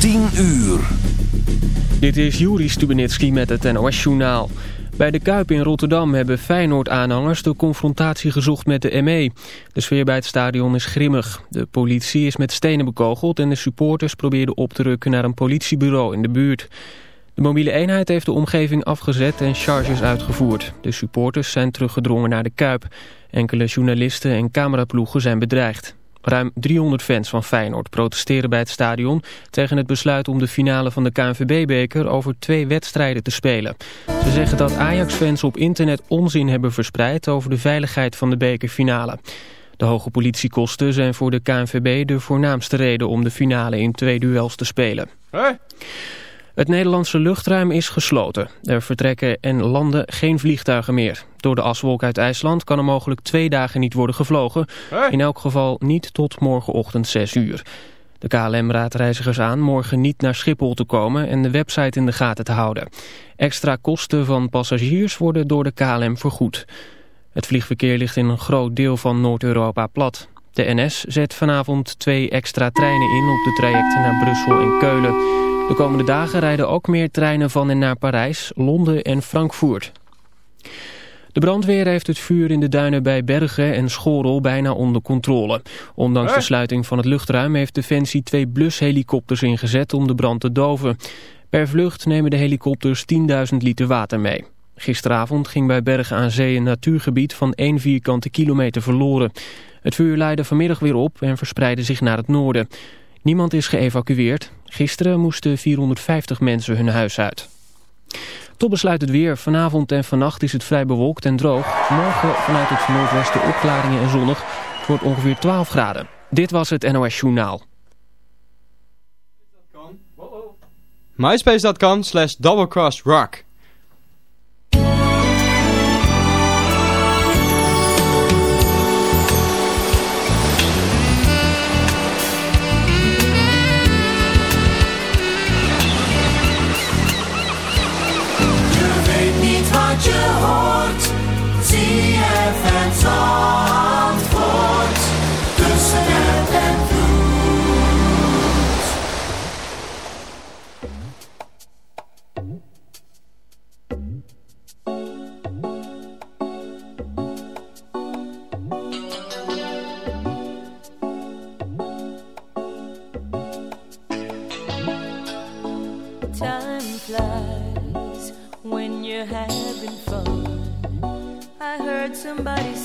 10 uur. Dit is Juri Stubenitski met het NOS-journaal. Bij de Kuip in Rotterdam hebben Feyenoord-aanhangers de confrontatie gezocht met de ME. De sfeer bij het stadion is grimmig. De politie is met stenen bekogeld en de supporters probeerden op te rukken naar een politiebureau in de buurt. De mobiele eenheid heeft de omgeving afgezet en charges uitgevoerd. De supporters zijn teruggedrongen naar de Kuip. Enkele journalisten en cameraploegen zijn bedreigd. Ruim 300 fans van Feyenoord protesteren bij het stadion... tegen het besluit om de finale van de KNVB-beker over twee wedstrijden te spelen. Ze zeggen dat Ajax-fans op internet onzin hebben verspreid... over de veiligheid van de bekerfinale. De hoge politiekosten zijn voor de KNVB de voornaamste reden... om de finale in twee duels te spelen. Het Nederlandse luchtruim is gesloten. Er vertrekken en landen geen vliegtuigen meer. Door de aswolk uit IJsland kan er mogelijk twee dagen niet worden gevlogen. In elk geval niet tot morgenochtend 6 uur. De KLM raadt reizigers aan morgen niet naar Schiphol te komen en de website in de gaten te houden. Extra kosten van passagiers worden door de KLM vergoed. Het vliegverkeer ligt in een groot deel van Noord-Europa plat. De NS zet vanavond twee extra treinen in op de trajecten naar Brussel en Keulen. De komende dagen rijden ook meer treinen van en naar Parijs, Londen en Frankfurt. De brandweer heeft het vuur in de duinen bij Bergen en Schorel bijna onder controle. Ondanks de sluiting van het luchtruim heeft Defensie twee blushelikopters ingezet om de brand te doven. Per vlucht nemen de helikopters 10.000 liter water mee. Gisteravond ging bij Bergen aan Zee een natuurgebied van 1 vierkante kilometer verloren. Het vuur leidde vanmiddag weer op en verspreidde zich naar het noorden. Niemand is geëvacueerd. Gisteren moesten 450 mensen hun huis uit. Tot besluit het weer. Vanavond en vannacht is het vrij bewolkt en droog. Morgen vanuit het noordwesten opklaringen en zonnig. Het wordt ongeveer 12 graden. Dit was het NOS Journaal. MySpace.com slash doublecrossrock somebody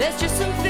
There's just something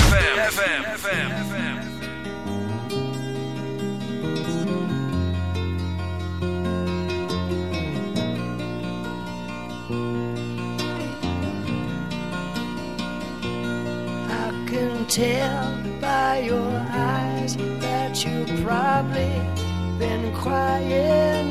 probably been crying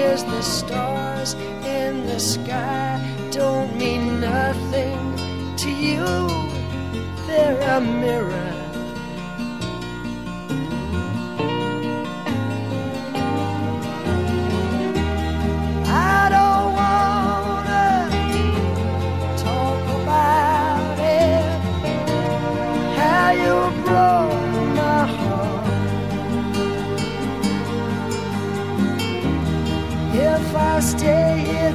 tears, the stars in the sky don't mean nothing to you. They're a mirror.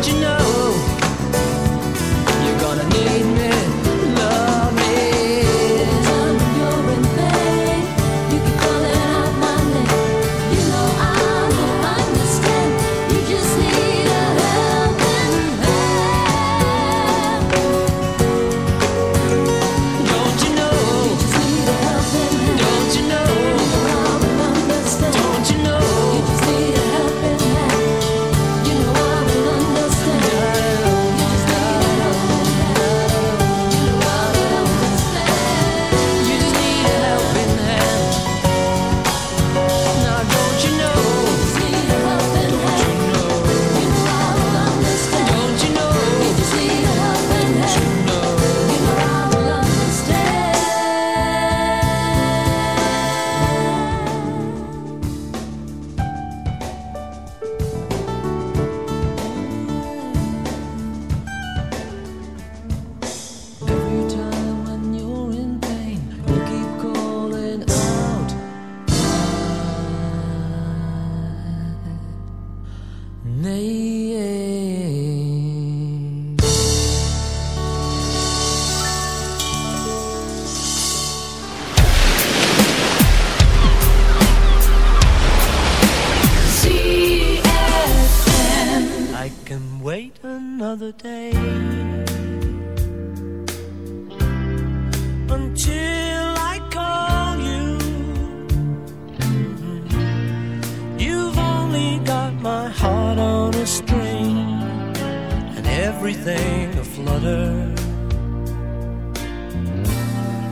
Don't you know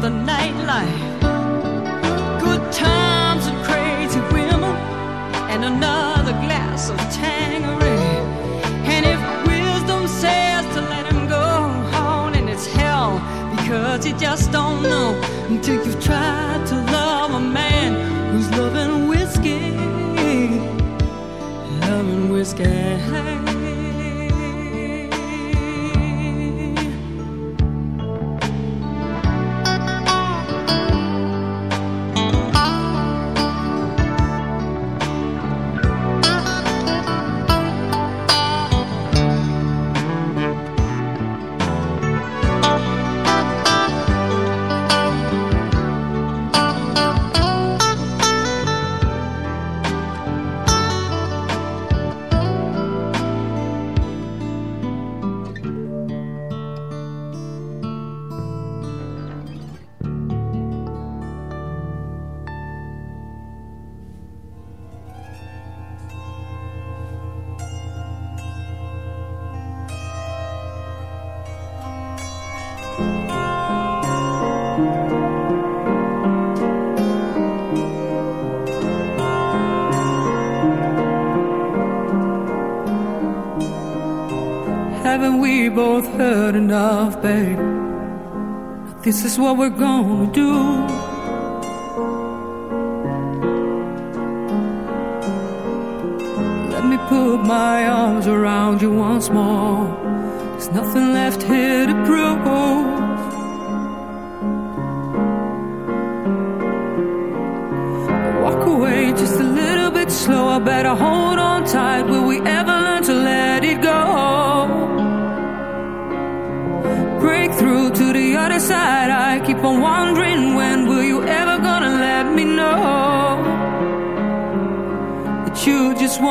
The nightlife. Babe? This is what we're gonna do. Let me put my arms around you once more. There's nothing left here to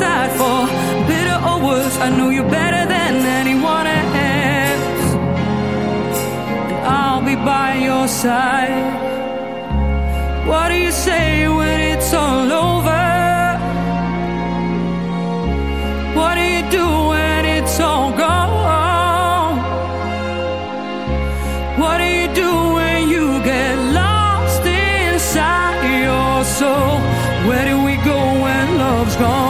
Side for bitter or worse. I know you better than anyone else. And I'll be by your side. What do you say when it's all over? What do you do when it's all gone? What do you do when you get lost inside your soul? Where do we go when love's gone?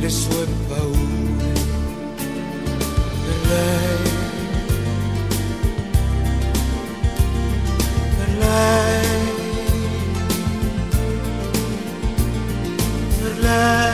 le sue paure per per lei, per lei,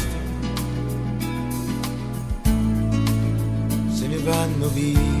vanno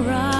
Right.